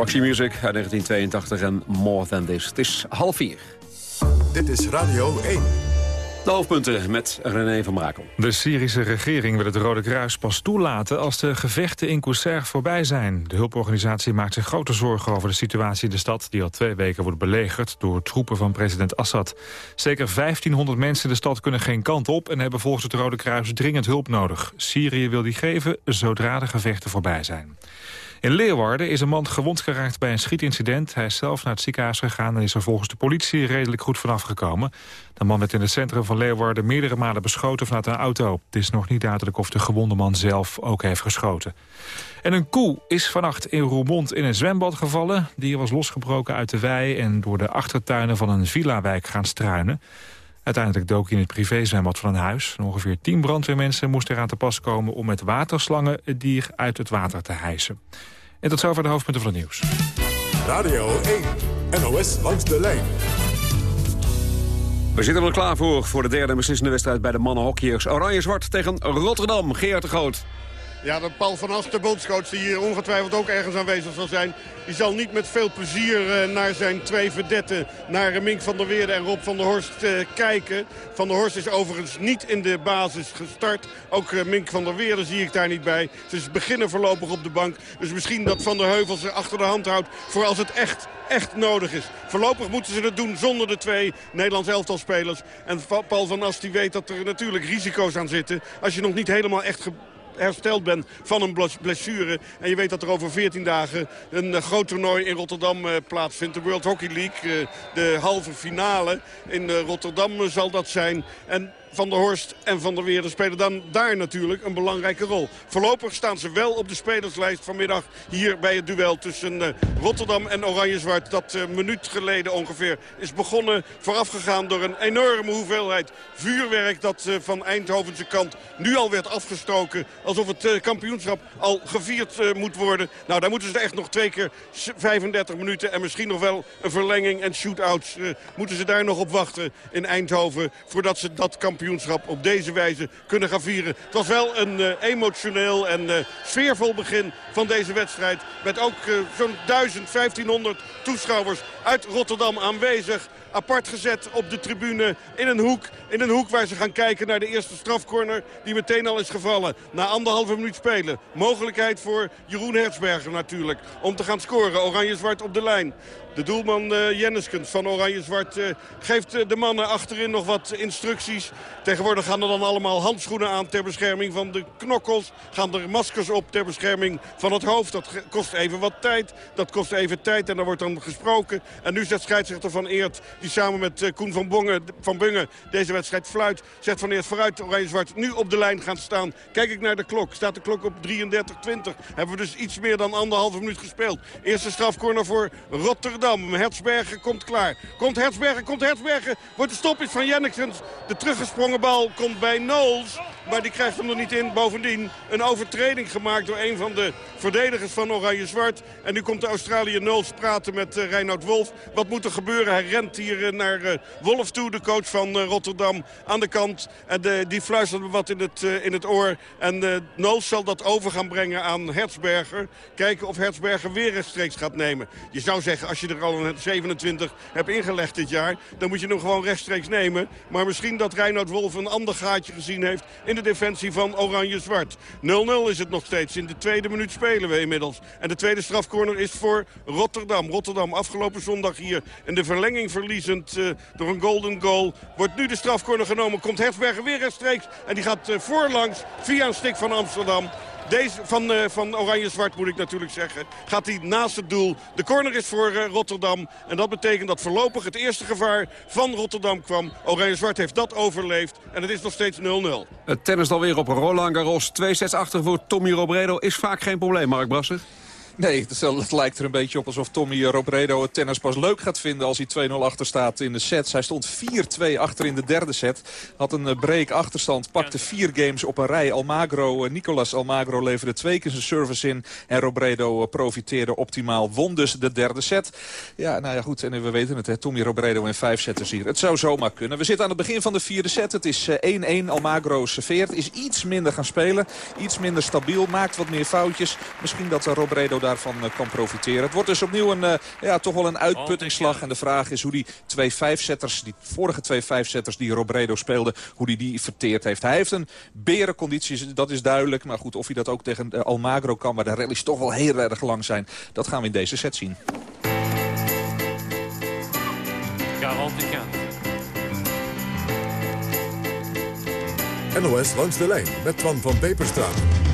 Roxy Music uit 1982 en More Than This. Het is half vier. Dit is Radio 1. De hoofdpunten met René van Brakel. De Syrische regering wil het Rode Kruis pas toelaten als de gevechten in Qusair voorbij zijn. De hulporganisatie maakt zich grote zorgen over de situatie in de stad... die al twee weken wordt belegerd door troepen van president Assad. Zeker 1500 mensen in de stad kunnen geen kant op... en hebben volgens het Rode Kruis dringend hulp nodig. Syrië wil die geven zodra de gevechten voorbij zijn. In Leeuwarden is een man gewond geraakt bij een schietincident. Hij is zelf naar het ziekenhuis gegaan en is er volgens de politie redelijk goed vanaf gekomen. De man werd in het centrum van Leeuwarden meerdere malen beschoten vanuit een auto. Het is nog niet duidelijk of de gewonde man zelf ook heeft geschoten. En een koe is vannacht in Roermond in een zwembad gevallen. Die was losgebroken uit de wei en door de achtertuinen van een villa-wijk gaan struinen. Uiteindelijk dook hij in het privézwembad van een huis. ongeveer tien brandweermensen moesten eraan te pas komen... om met waterslangen het dier uit het water te hijsen. En tot zover de hoofdpunten van het nieuws. Radio 1, NOS langs de lijn. We zitten er klaar voor, voor de derde beslissende wedstrijd bij de mannenhockeyers. Oranje-zwart tegen Rotterdam. Geert de Groot. Ja, de Paul van As, de bondscoach, die hier ongetwijfeld ook ergens aanwezig zal zijn... die zal niet met veel plezier uh, naar zijn twee verdetten... naar Mink van der Weerde en Rob van der Horst uh, kijken. Van der Horst is overigens niet in de basis gestart. Ook uh, Mink van der Weerde zie ik daar niet bij. Ze beginnen voorlopig op de bank. Dus misschien dat Van der Heuvel ze achter de hand houdt... voor als het echt echt nodig is. Voorlopig moeten ze het doen zonder de twee Nederlands elftalspelers. En Paul van As die weet dat er natuurlijk risico's aan zitten. Als je nog niet helemaal echt hersteld bent van een blessure. En je weet dat er over 14 dagen een uh, groot toernooi in Rotterdam uh, plaatsvindt. De World Hockey League, uh, de halve finale in Rotterdam zal dat zijn. En van der Horst en Van der Weerde spelen dan daar natuurlijk een belangrijke rol. Voorlopig staan ze wel op de spelerslijst vanmiddag hier bij het duel tussen uh, Rotterdam en Oranje-Zwart. Dat een uh, minuut geleden ongeveer is begonnen. Voorafgegaan door een enorme hoeveelheid vuurwerk dat uh, van Eindhovense kant nu al werd afgestoken. Alsof het kampioenschap al gevierd moet worden. Nou, daar moeten ze echt nog twee keer 35 minuten en misschien nog wel een verlenging en shootouts. moeten ze daar nog op wachten in Eindhoven voordat ze dat kampioenschap kampioenschap op deze wijze kunnen gaan vieren. Het was wel een uh, emotioneel en uh, sfeervol begin van deze wedstrijd. Met ook uh, zo'n 1000, 1500 toeschouwers uit Rotterdam aanwezig apart gezet op de tribune in een hoek. In een hoek waar ze gaan kijken naar de eerste strafcorner die meteen al is gevallen. Na anderhalve minuut spelen. Mogelijkheid voor Jeroen Hertzberger natuurlijk om te gaan scoren. Oranje-zwart op de lijn. De doelman uh, Jenneskens van Oranje-Zwart uh, geeft uh, de mannen achterin nog wat instructies. Tegenwoordig gaan er dan allemaal handschoenen aan ter bescherming van de knokkels. Gaan er maskers op ter bescherming van het hoofd. Dat kost even wat tijd. Dat kost even tijd en dan wordt dan gesproken. En nu zegt scheidsrechter Van Eert, die samen met Koen van, Bongen, van Bungen deze wedstrijd fluit. Zegt Van Eert vooruit Oranje-Zwart nu op de lijn gaan staan. Kijk ik naar de klok. Staat de klok op 33-20. Hebben we dus iets meer dan anderhalve minuut gespeeld. Eerste strafcorner voor Rotterdam. Hertzbergen komt klaar. Komt Hertzbergen, komt Hertzbergen. Wordt de stop is van Jenniksens. De teruggesprongen bal komt bij Knowles. Maar die krijgt hem er niet in. Bovendien een overtreding gemaakt door een van de verdedigers van Oranje-Zwart. En nu komt de Australië Knowles praten met uh, Reinoud Wolf. Wat moet er gebeuren? Hij rent hier uh, naar uh, Wolf toe, de coach van Rotterdam, aan de kant. En die fluistert me wat in het, in het oor. En Knowles zal dat over gaan brengen aan Hertzberger. Kijken of Hertzberger weer rechtstreeks gaat nemen. Je zou zeggen, als je er al een 27 hebt ingelegd dit jaar... dan moet je hem gewoon rechtstreeks nemen. Maar misschien dat Reinoud Wolf een ander gaatje gezien heeft... in de defensie van Oranje-Zwart. 0-0 is het nog steeds. In de tweede minuut spelen we inmiddels. En de tweede strafcorner is voor Rotterdam. Rotterdam afgelopen zondag hier in de verlenging verliezend uh, door een golden goal. Wordt nu de strafcorner genomen. Komt Hefberger weer rechtstreeks. En die gaat uh, voorlangs via een stik van Amsterdam. Deze van, uh, van Oranje-Zwart moet ik natuurlijk zeggen. Gaat hij naast het doel. De corner is voor uh, Rotterdam. En dat betekent dat voorlopig het eerste gevaar van Rotterdam kwam. Oranje-Zwart heeft dat overleefd. En het is nog steeds 0-0. Het tennis alweer op Roland Garros. Twee sets achter voor Tommy Robredo is vaak geen probleem, Mark Brasser. Nee, het lijkt er een beetje op alsof Tommy Robredo het tennis pas leuk gaat vinden als hij 2-0 achter staat in de sets. Hij stond 4-2 achter in de derde set. Had een eh, break achterstand, pakte vier games op een rij. Almagro, eh, Nicolas Almagro leverde twee keer zijn service in. En Robredo eh, profiteerde optimaal, won dus de derde set. Ja, nou ja, goed. En we weten het, hè, Tommy Robredo in vijf setters hier. Het zou zomaar kunnen. We zitten aan het begin van de vierde set. Het is 1-1. Almagro serveert. Is iets minder gaan spelen. Iets minder stabiel. Maakt wat meer foutjes. Misschien dat Robredo daar daarvan eh, kan profiteren. Het wordt dus opnieuw een, eh, ja, toch wel een uitputtingsslag. En de vraag is hoe die twee vijfzetters, die vorige twee vijfzetters die Robredo speelde, hoe die die verteerd heeft. Hij heeft een berenconditie, dat is duidelijk. Maar goed, of hij dat ook tegen eh, Almagro kan, waar de rallies toch wel heel erg lang zijn. Dat gaan we in deze set zien. NOS langs de lijn met Twan van Peperstraat.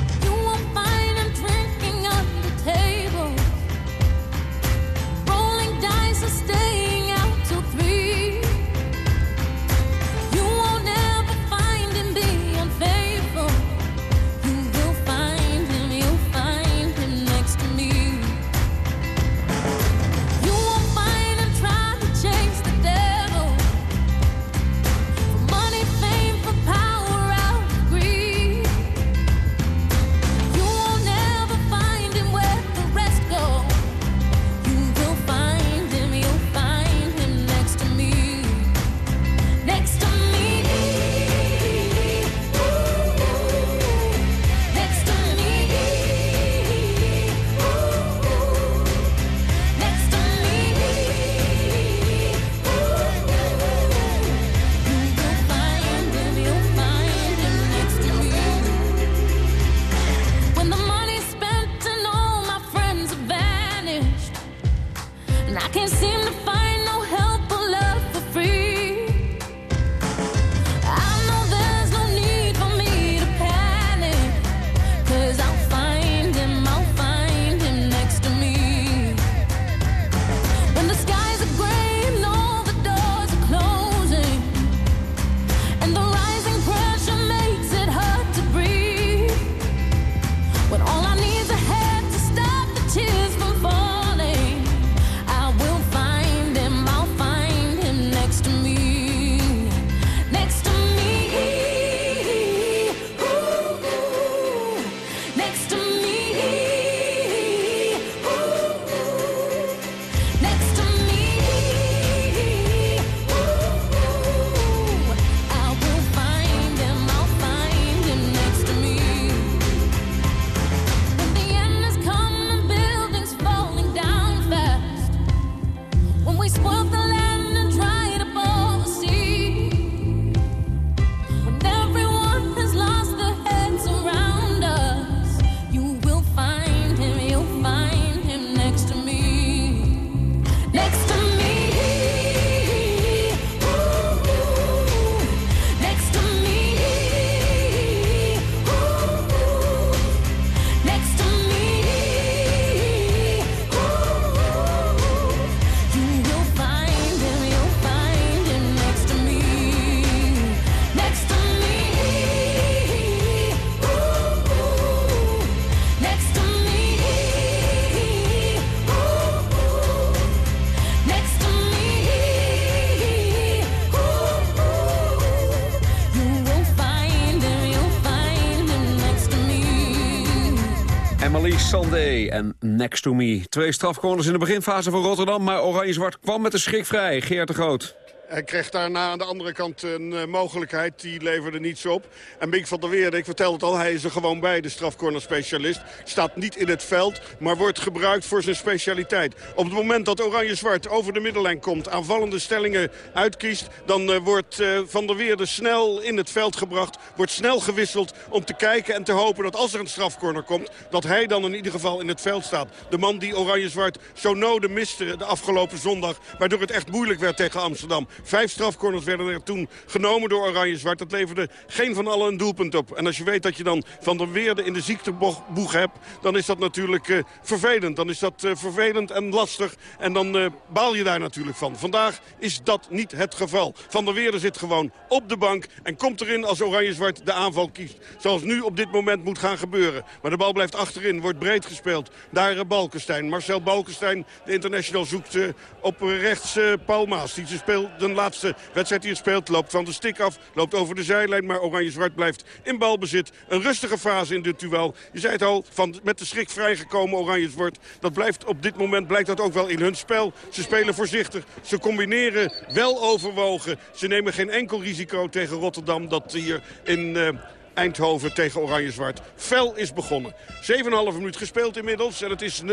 Next to Me. Twee strafcorners in de beginfase van Rotterdam, maar Oranje-Zwart kwam met de schrik vrij. Geert de Groot. Hij kreeg daarna aan de andere kant een uh, mogelijkheid. Die leverde niets op. En Mink van der Weerde, ik vertelde het al, hij is er gewoon bij. De strafcorner-specialist. Staat niet in het veld, maar wordt gebruikt voor zijn specialiteit. Op het moment dat Oranje-Zwart over de middellijn komt... aanvallende stellingen uitkiest... dan uh, wordt uh, Van der Weerde snel in het veld gebracht. Wordt snel gewisseld om te kijken en te hopen dat als er een strafcorner komt... dat hij dan in ieder geval in het veld staat. De man die Oranje-Zwart zo nodig miste de afgelopen zondag... waardoor het echt moeilijk werd tegen Amsterdam. Vijf strafcorners werden er toen genomen door Oranje-Zwart. Dat leverde geen van allen een doelpunt op. En als je weet dat je dan Van der Weerde in de ziekteboeg hebt... dan is dat natuurlijk uh, vervelend. Dan is dat uh, vervelend en lastig. En dan uh, baal je daar natuurlijk van. Vandaag is dat niet het geval. Van der Weerde zit gewoon op de bank en komt erin als Oranje-Zwart de aanval kiest. Zoals nu op dit moment moet gaan gebeuren. Maar de bal blijft achterin, wordt breed gespeeld. Daar Balkenstein. Marcel Balkenstein, de international, zoekt op rechts Paul Maas. Die speelt een laatste wedstrijd die het speelt. Loopt van de stik af, loopt over de zijlijn. Maar Oranje-Zwart blijft in balbezit. Een rustige fase in dit duel. Je zei het al, van, met de schrik vrijgekomen Oranje-Zwart. Dat blijft op dit moment blijkt dat ook wel in hun spel. Ze spelen voorzichtig. Ze combineren wel overwogen. Ze nemen geen enkel risico tegen Rotterdam. Dat hier in... Uh, Eindhoven tegen Oranje-Zwart. Fel is begonnen. 7,5 minuut gespeeld inmiddels. En het is 0-0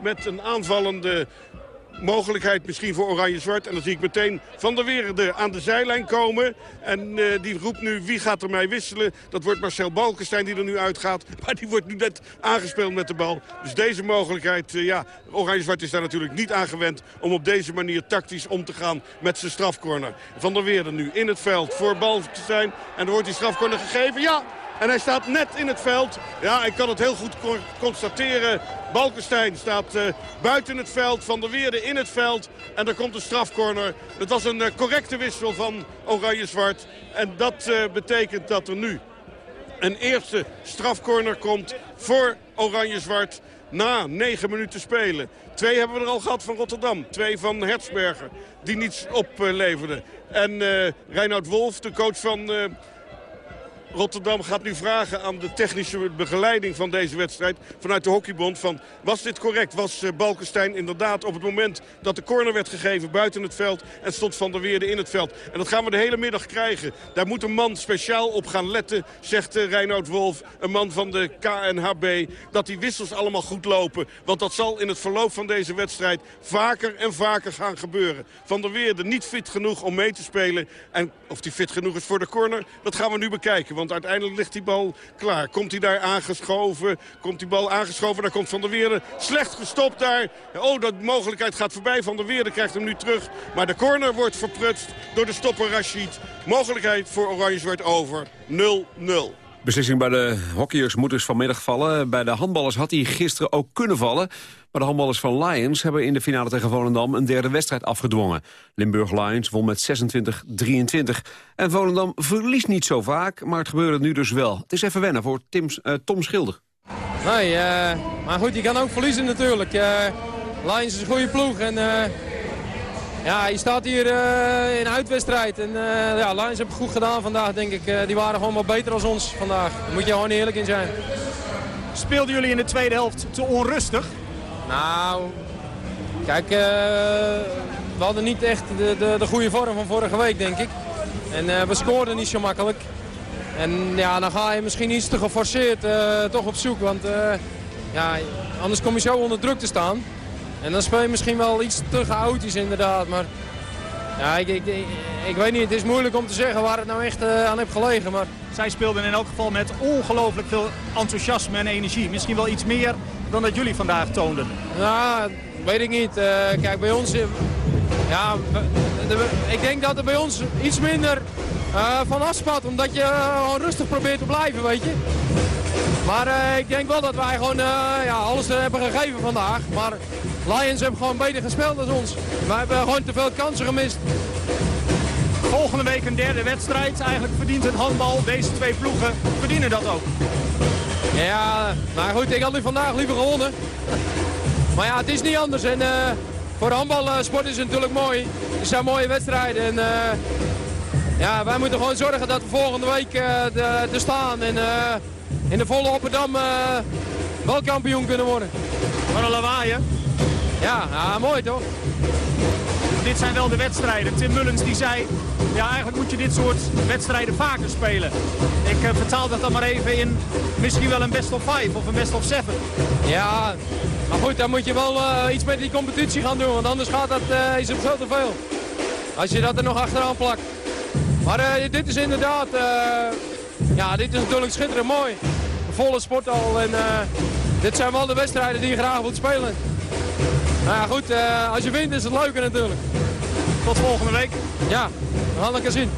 met een aanvallende mogelijkheid misschien voor Oranje-Zwart. En dan zie ik meteen Van der Weerde aan de zijlijn komen. En uh, die roept nu wie gaat er mij wisselen. Dat wordt Marcel Balkenstein die er nu uitgaat. Maar die wordt nu net aangespeeld met de bal. Dus deze mogelijkheid, uh, ja, Oranje-Zwart is daar natuurlijk niet aangewend... om op deze manier tactisch om te gaan met zijn strafcorner. Van der Weerde nu in het veld voor Balkenstein. En er wordt die strafcorner gegeven. Ja, en hij staat net in het veld. Ja, ik kan het heel goed constateren. Balkenstein staat uh, buiten het veld. Van der Weerde in het veld. En er komt een strafcorner. Het was een uh, correcte wissel van Oranje-Zwart. En dat uh, betekent dat er nu een eerste strafcorner komt voor Oranje-Zwart. Na negen minuten spelen. Twee hebben we er al gehad van Rotterdam. Twee van Hertzberger. Die niets opleverden. En Reinoud Wolf, de coach van Rotterdam gaat nu vragen aan de technische begeleiding van deze wedstrijd... vanuit de hockeybond van, was dit correct? Was uh, Balkenstein inderdaad op het moment dat de corner werd gegeven buiten het veld... en stond Van der Weerde in het veld? En dat gaan we de hele middag krijgen. Daar moet een man speciaal op gaan letten, zegt uh, Reinoud Wolf... een man van de KNHB, dat die wissels allemaal goed lopen. Want dat zal in het verloop van deze wedstrijd vaker en vaker gaan gebeuren. Van der Weerde niet fit genoeg om mee te spelen. En of die fit genoeg is voor de corner, dat gaan we nu bekijken want uiteindelijk ligt die bal klaar. Komt hij daar aangeschoven? Komt die bal aangeschoven? Daar komt Van der Weerde slecht gestopt daar. Oh, dat mogelijkheid gaat voorbij. Van der Weerde krijgt hem nu terug. Maar de corner wordt verprutst door de stopper Rashid. Mogelijkheid voor Oranje-Zwart over 0-0. Beslissing bij de hockeyers moet dus vanmiddag vallen. Bij de handballers had hij gisteren ook kunnen vallen. Maar de handballers van Lions hebben in de finale tegen Volendam... een derde wedstrijd afgedwongen. Limburg Lions won met 26-23. En Volendam verliest niet zo vaak, maar het gebeurde nu dus wel. Het is even wennen voor Tim, uh, Tom Schilder. Nee, uh, maar goed, je kan ook verliezen natuurlijk. Uh, Lions is een goede ploeg en... Ja, je staat hier uh, in uitwedstrijd. En uh, ja, Lions hebben het goed gedaan vandaag, denk ik. Uh, die waren gewoon wat beter dan ons vandaag. Daar moet je gewoon eerlijk in zijn. Speelden jullie in de tweede helft te onrustig? Nou, kijk, we hadden niet echt de, de, de, goede vorm van vorige week, denk ik. En we scoorden niet zo makkelijk. En ja, dan ga je misschien iets te geforceerd toch op zoek. Want ja, anders kom je zo onder druk te staan. En dan speel je misschien wel iets te chaotisch inderdaad. Maar ja, ik, ik, ik, weet niet, het is moeilijk om te zeggen waar het nou echt aan heeft gelegen. Maar... Zij speelden in elk geval met ongelooflijk veel enthousiasme en energie. Misschien wel iets meer dan dat jullie vandaag toonden. Nou, weet ik niet. Uh, kijk, bij ons... Ja, ik denk dat er bij ons iets minder uh, van afspat. Omdat je gewoon rustig probeert te blijven, weet je. Maar ik denk wel dat wij gewoon ja, alles hebben gegeven vandaag. Maar Lions hebben gewoon beter gespeeld dan ons. We hebben gewoon te veel kansen gemist. Volgende week een derde wedstrijd. Eigenlijk verdient het handbal. Deze twee ploegen verdienen dat ook. Ja, maar goed, ik had nu vandaag liever gewonnen. Maar ja, het is niet anders. En uh, voor de handbalsport is het natuurlijk mooi. Het zijn mooie wedstrijden. En, uh, ja, wij moeten gewoon zorgen dat we volgende week uh, te staan. En in de volle Opperdam wel kampioen kunnen worden. Wat een lawaai, hè? Ja, ja, mooi toch? Dit zijn wel de wedstrijden. Tim Mullens die zei, ja eigenlijk moet je dit soort wedstrijden vaker spelen. Ik uh, vertaal dat dan maar even in misschien wel een best of five of een best of seven. Ja, maar goed, dan moet je wel uh, iets met die competitie gaan doen, want anders gaat dat, uh, is het veel te veel. Als je dat er nog achteraan plakt. Maar dit is inderdaad, ja dit is natuurlijk schitterend mooi. Volle sport al en dit zijn wel de wedstrijden die je graag wilt spelen. Nou ja, goed, als je wint is het leuker natuurlijk. Tot volgende week. Ja, gaan elkaar zien.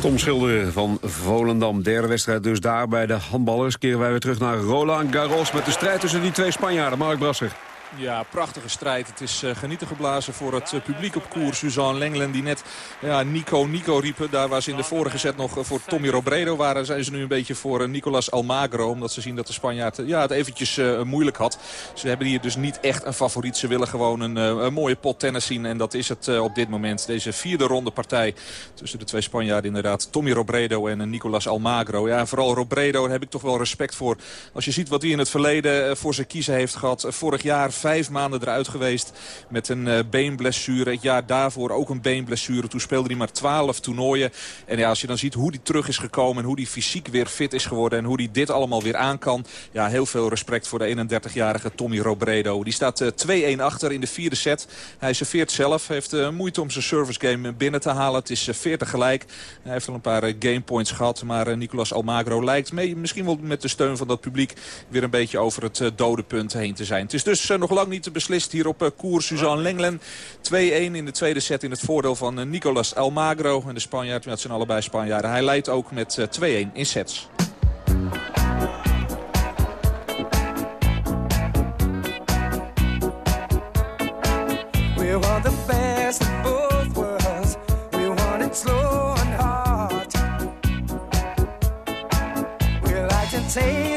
Tom Schilder van Volendam. Derde wedstrijd dus daar bij de handballers. Keren wij weer terug naar Roland Garros met de strijd tussen die twee Spanjaarden. Mark Brasser. Ja, prachtige strijd. Het is uh, genieten geblazen voor het uh, publiek op koers. Suzanne Lenglen die net ja, Nico Nico riepen. Daar ze in de vorige set nog uh, voor Tommy Robredo waren... zijn ze nu een beetje voor Nicolas Almagro. Omdat ze zien dat de Spanjaard ja, het eventjes moeilijk had. Ze hebben hier dus niet echt een favoriet. Ze willen gewoon een, mooie pot tennis zien. En dat is het op dit moment. Deze vierde ronde partij tussen de twee Spanjaarden inderdaad. Tommy Robredo en Nicolas Almagro. Ja, vooral Robredo daar heb ik toch wel respect voor. Als je ziet wat hij in het verleden voor zijn kiezen heeft gehad. Vorig jaar vijf maanden eruit geweest met een uh, beenblessure. Het jaar daarvoor ook een beenblessure. Toen speelde hij maar twaalf toernooien. En ja, als je dan ziet hoe hij terug is gekomen... en hoe hij fysiek weer fit is geworden... en hoe hij dit allemaal weer aan kan... ja, heel veel respect voor de 31-jarige Tommy Robredo. Die staat uh, 2-1 achter in de vierde set. Hij serveert zelf, heeft uh, moeite om zijn service game binnen te halen. Het is 40 gelijk. Hij heeft al een paar gamepoints gehad. Maar Nicolas Almagro lijkt mee, misschien wel met de steun van dat publiek... weer een beetje over het dode punt heen te zijn. Het is dus nog lang niet beslist hier op koers Suzanne Lenglen. 2-1 in de tweede set in het voordeel van Nicolas Almagro. En de Spanjaard, het zijn allebei Spanjaarden. Hij leidt ook met 2-1 in sets. We want the best both worlds. We want it slow and hard. We like to taste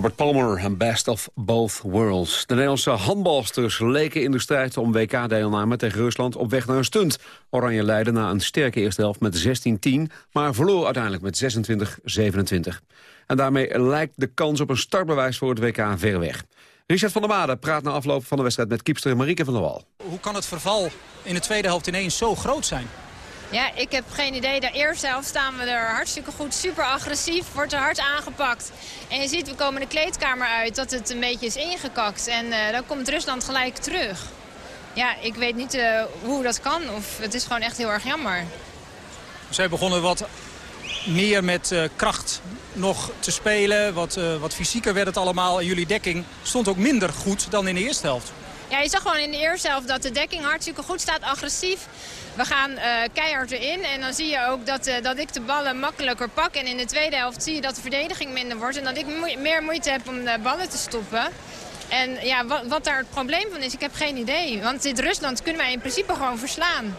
Robert Palmer en Best of Both Worlds. De Nederlandse handbalsters leken in de strijd om WK-deelname tegen Rusland op weg naar een stunt. Oranje leidde na een sterke eerste helft met 16-10, maar verloor uiteindelijk met 26-27. En daarmee lijkt de kans op een startbewijs voor het WK ver weg. Richard van der Made praat na afloop van de wedstrijd met kiepster Marieke van der Wal. Hoe kan het verval in de tweede helft ineens zo groot zijn? Ja, ik heb geen idee. De eerste helft staan we er hartstikke goed, super agressief, wordt er hard aangepakt. En je ziet, we komen de kleedkamer uit dat het een beetje is ingekakt. En uh, dan komt Rusland gelijk terug. Ja, ik weet niet uh, hoe dat kan. Of het is gewoon echt heel erg jammer. Zij begonnen wat meer met uh, kracht nog te spelen. Wat, wat fysieker werd het allemaal. En jullie dekking stond ook minder goed dan in de eerste helft. Ja, je zag gewoon in de eerste helft dat de dekking hartstikke goed staat, agressief. We gaan uh, keihard erin en dan zie je ook dat, uh, dat ik de ballen makkelijker pak. En in de tweede helft zie je dat de verdediging minder wordt en dat ik meer moeite heb om de ballen te stoppen. En ja, wat, wat daar het probleem van is, ik heb geen idee. Want dit Rusland kunnen wij in principe gewoon verslaan.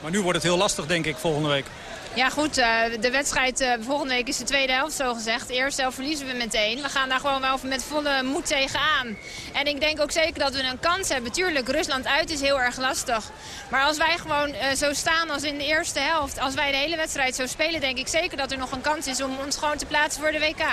Maar nu wordt het heel lastig, denk ik, volgende week. Ja goed, uh, de wedstrijd uh, volgende week is de tweede helft zo gezegd. De eerste helft verliezen we meteen. We gaan daar gewoon wel met volle moed tegenaan. En ik denk ook zeker dat we een kans hebben. Tuurlijk, Rusland uit is heel erg lastig. Maar als wij gewoon uh, zo staan als in de eerste helft... als wij de hele wedstrijd zo spelen, denk ik zeker dat er nog een kans is... om ons gewoon te plaatsen voor de WK.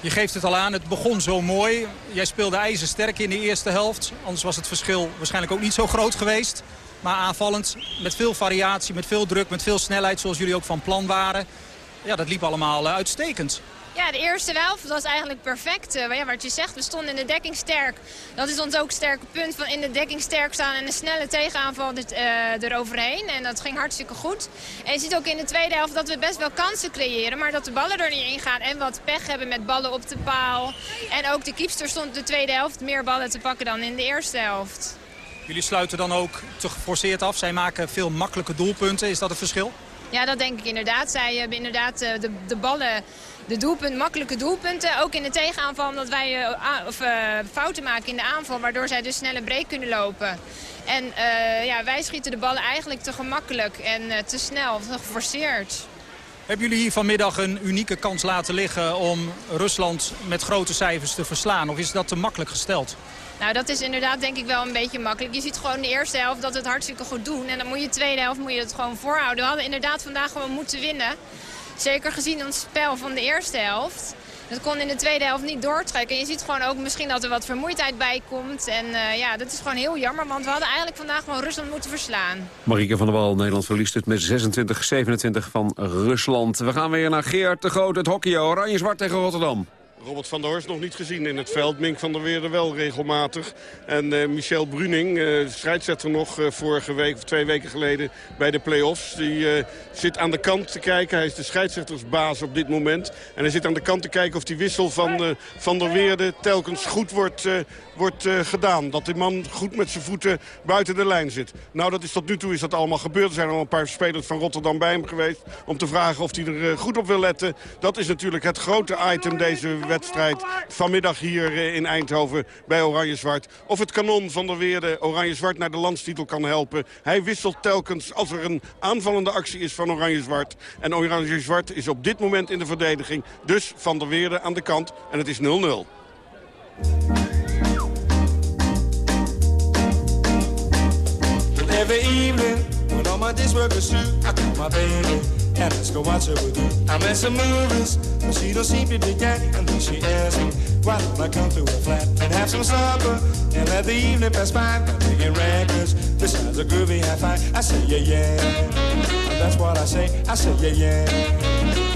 Je geeft het al aan, het begon zo mooi. Jij speelde ijzersterk in de eerste helft. Anders was het verschil waarschijnlijk ook niet zo groot geweest. Maar aanvallend, met veel variatie, met veel druk, met veel snelheid... zoals jullie ook van plan waren. Ja, dat liep allemaal uitstekend. Ja, de eerste helft was eigenlijk perfect. Uh, ja, wat je zegt, we stonden in de dekking sterk. Dat is ons ook sterke punt, van in de dekking sterk staan... en een snelle tegenaanval dit, uh, eroverheen. En dat ging hartstikke goed. En je ziet ook in de tweede helft dat we best wel kansen creëren... maar dat de ballen er niet in gaan en wat pech hebben met ballen op de paal. En ook de kiepster stond de tweede helft meer ballen te pakken dan in de eerste helft. Jullie sluiten dan ook te geforceerd af. Zij maken veel makkelijke doelpunten. Is dat het verschil? Ja, dat denk ik inderdaad. Zij hebben inderdaad de, de ballen, de doelpunt, makkelijke doelpunten. Ook in de tegenaanval omdat wij uh, of, uh, fouten maken in de aanval. Waardoor zij dus snelle break kunnen lopen. En uh, ja, wij schieten de ballen eigenlijk te gemakkelijk en te snel, te geforceerd. Hebben jullie hier vanmiddag een unieke kans laten liggen om Rusland met grote cijfers te verslaan? Of is dat te makkelijk gesteld? Nou, dat is inderdaad denk ik wel een beetje makkelijk. Je ziet gewoon de eerste helft dat we het hartstikke goed doen. En dan moet je de tweede helft moet je het gewoon voorhouden. We hadden inderdaad vandaag gewoon moeten winnen. Zeker gezien ons spel van de eerste helft. Dat kon in de tweede helft niet doortrekken. Je ziet gewoon ook misschien dat er wat vermoeidheid bij komt. En uh, ja, dat is gewoon heel jammer. Want we hadden eigenlijk vandaag gewoon Rusland moeten verslaan. Marieke van der Wal, Nederland verliest het met 26-27 van Rusland. We gaan weer naar Geert de Groot, het hockey. Oranje-zwart tegen Rotterdam. Robert van der Horst nog niet gezien in het veld. Mink van der Weerde wel regelmatig. En uh, Michel Bruning, uh, scheidsrechter nog uh, vorige week of twee weken geleden bij de play-offs. Die zit aan de kant te kijken. Hij is de scheidsrechtersbaas op dit moment. En hij zit aan de kant te kijken of die wissel van Van der Weerde telkens goed wordt, wordt gedaan. Dat die man goed met zijn voeten buiten de lijn zit. Nou, dat is tot nu toe is dat allemaal gebeurd. Er zijn al een paar spelers van Rotterdam bij hem geweest om te vragen of hij er goed op wil letten. Dat is natuurlijk het grote item deze wedstrijd wedstrijd vanmiddag hier in Eindhoven bij Oranje-Zwart. Of het kanon van der Weerde Oranje-Zwart naar de landstitel kan helpen. Hij wisselt telkens als er een aanvallende actie is van Oranje-Zwart. En Oranje-Zwart is op dit moment in de verdediging. Dus van der Weerde aan de kant. En het is 0-0. Every evening, my my baby and let's go watch her with you. I met some movies, but she don't seem to be getting. And then she asks me, why don't I come to her flat and have some supper and let the evening pass by? I'm making records, besides a groovy high five. I say yeah yeah, that's what I say. I say yeah yeah.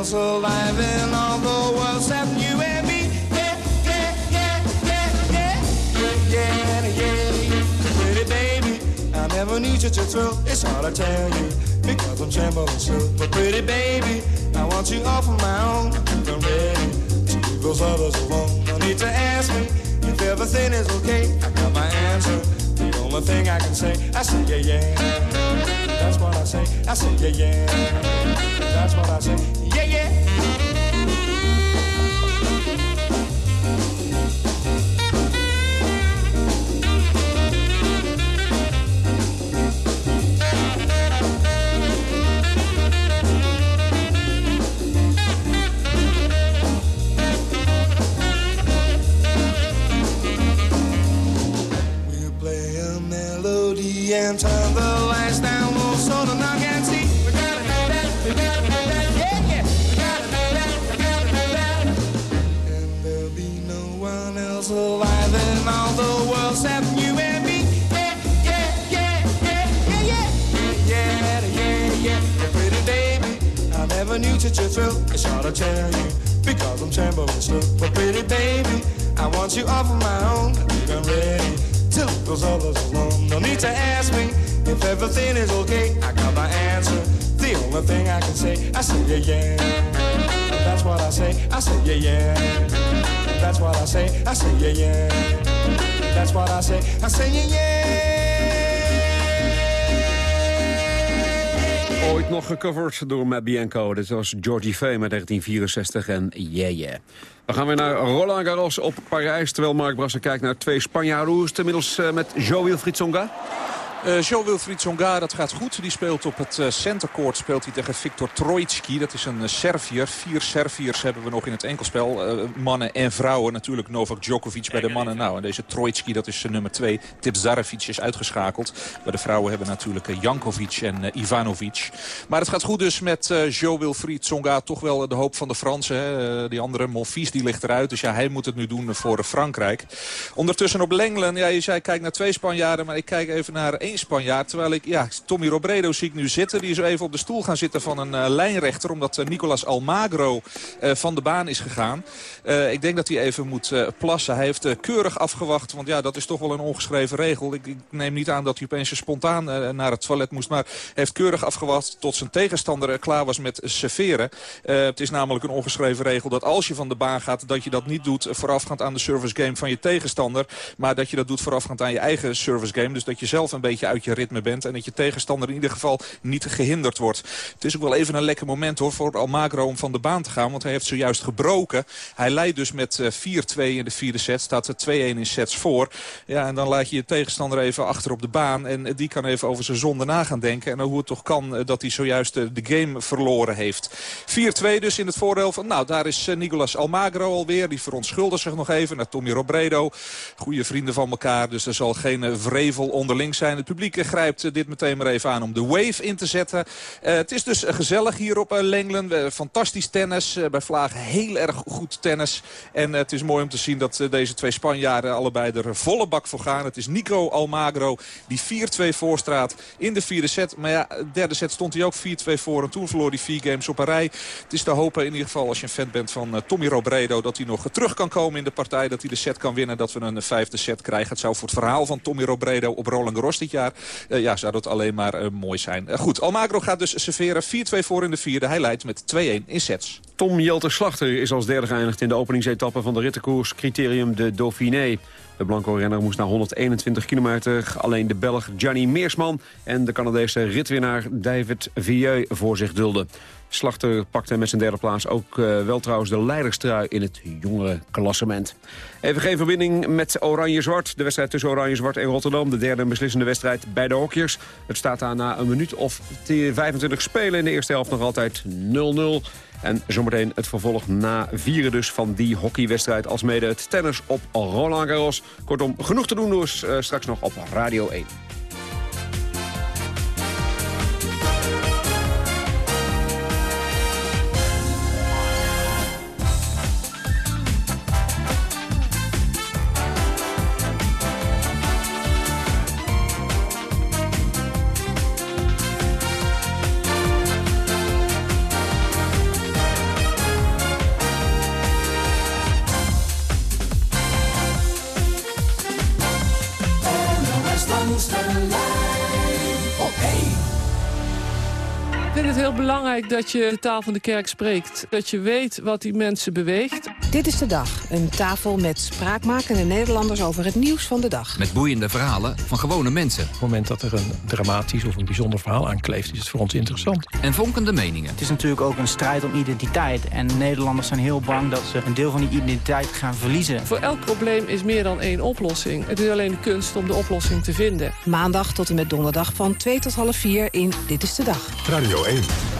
else alive in all the world except you and me. Yeah, yeah, yeah, yeah, yeah, yeah, yeah, yeah. Pretty baby, I never knew such a thrill. It's hard to tell you. because I'm trembling still. But pretty baby, I want you all for my own. I'm ready to leave those others alone. No need to ask me if everything is okay. I got my answer. The only thing I can say, I say yeah yeah. That's what I say. I say yeah yeah. That's what I say. And turn the lights down low so the knock can see. We gotta do that, we gotta do that, yeah, yeah. We gotta do that, we gotta do that. And there'll be no one else alive in all the world except you and me. Yeah, yeah, yeah, yeah, yeah, yeah. Yeah, yeah. Pretty baby, I never knew such a thrill. It's hard to tell you because I'm trembling still. But pretty baby, I want you all for my own. I think I'm ready to leave those others alone. No need to ask me if everything is okay. I got my answer. The only thing I can say, I say yeah yeah. That's what I say. I say yeah yeah. That's what I say. I say yeah yeah. That's what I say. I say yeah yeah. Ooit nog gecoverd door Matt Bianco. Dit was Georgie Fame uit 1964 en Yeah Yeah. We gaan weer naar Roland Garros op Parijs. Terwijl Mark Brasser kijkt naar twee Spanjaarden. Hoe inmiddels eh, met Jo Wilfried Tsonga? Uh, Jo-Wilfried Tsonga, dat gaat goed. Die speelt op het uh, centercourt speelt hij tegen Viktor Trojtski. Dat is een uh, Serviër. Vier Serviërs hebben we nog in het enkelspel. mannen en vrouwen. Natuurlijk Novak Djokovic bij de mannen. Nou, en deze Trojtski, dat is nummer twee. Tipsarevic is uitgeschakeld. Bij de vrouwen hebben natuurlijk Jankovic en Ivanovic. Maar het gaat goed dus met Jo-Wilfried Tsonga. Toch wel de hoop van de Fransen. Hè? die andere, Monfils, die ligt eruit. Dus ja, hij moet het nu doen voor Frankrijk. Ondertussen op Lenglen. Ja, je zei, kijk naar twee Spanjaarden. Maar ik kijk even naar één Spanjaard. Terwijl ik, ja, Tommy Robredo zie ik nu zitten. Die is even op de stoel gaan zitten van een uh, lijnrechter. Omdat uh, Nicolas Almagro uh, van de baan is gegaan. ik denk dat hij even moet plassen. Hij heeft keurig afgewacht. Want ja, dat is toch wel een ongeschreven regel. Ik, neem niet aan dat hij opeens spontaan naar het toilet moest. Maar heeft keurig afgewacht tot zijn tegenstander klaar was met serveren. het is namelijk een ongeschreven regel dat als je van de baan gaat... dat je dat niet doet voorafgaand aan de service game van je tegenstander. Maar dat je dat doet voorafgaand aan je eigen service game. Dus dat je zelf een beetje uit je ritme bent. En dat je tegenstander in ieder geval niet gehinderd wordt. Het is ook wel even een lekker moment hoor voor Almagro om van de baan te gaan. Want hij heeft zojuist gebroken. Hij leidt dus met 4-2 in de vierde set. Staat 2-1 in sets voor. Ja, en dan laat je je tegenstander even achter op de baan. En die kan even over zijn zonde na gaan denken. En hoe het toch kan dat hij zojuist de game verloren heeft. 4-2 dus in het voordeel van... Nou, daar is Nicolas Almagro alweer. Die verontschuldigt zich nog even naar Tommy Robredo. Goede vrienden van elkaar. Dus er zal geen vrevel onderling zijn. Publiek grijpt dit meteen maar even aan om de wave in te zetten. Uh, het is dus gezellig hier op uh, Lenglen. Fantastisch tennis. bij Vlaag heel erg goed tennis. En het is mooi om te zien dat deze twee Spanjaarden allebei er volle bak voor gaan. Het is Nico Almagro die 4-2 voorstraat in de vierde set. Maar ja, de derde set stond hij ook 4-2 voor. En toen verloor hij vier games op een rij. Het is te hopen in ieder geval als je een fan bent van Tommy Robredo... dat hij nog terug kan komen in de partij. Dat hij de set kan winnen. Dat we een vijfde set krijgen. Het zou voor het verhaal van Tommy Robredo op Roland Garros dit jaar... Uh, ja, zou dat alleen maar uh, mooi zijn. Uh, goed, Almagro gaat dus serveren. 4-2 voor in de vierde. Hij leidt met 2-1 in sets. Tom Jelter Slachter is als derde geëindigd in de openingsetappe van de rittenkoers Criterium de Dauphiné. De Blanco-renner moest na 121 kilometer alleen de Belg Gianni Meersman en de Canadese ritwinnaar David Vieux voor zich dulden. Slachter pakte met zijn derde plaats ook uh, wel trouwens de leiderstrui in het jongere klassement. Even geen verbinding met Oranje-Zwart. De wedstrijd tussen Oranje-Zwart en Rotterdam. De derde beslissende wedstrijd bij de hokjes. Het staat daar na een minuut of 25 spelen in de eerste helft nog altijd 0-0. En zometeen het vervolg na vieren dus van die hockeywedstrijd... als mede het tennis op Roland Garros. Kortom, genoeg te doen dus uh, straks nog op Radio 1. Belangrijk dat je de taal van de kerk spreekt. Dat je weet wat die mensen beweegt. Dit is de dag. Een tafel met spraakmakende Nederlanders over het nieuws van de dag. Met boeiende verhalen van gewone mensen. Op het moment dat er een dramatisch of een bijzonder verhaal aankleeft... is het voor ons interessant. En vonkende meningen. Het is natuurlijk ook een strijd om identiteit. En Nederlanders zijn heel bang dat ze een deel van die identiteit gaan verliezen. Voor elk probleem is meer dan één oplossing. Het is alleen de kunst om de oplossing te vinden. Maandag tot en met donderdag van 2 tot half 4 in Dit is de Dag. Radio 1.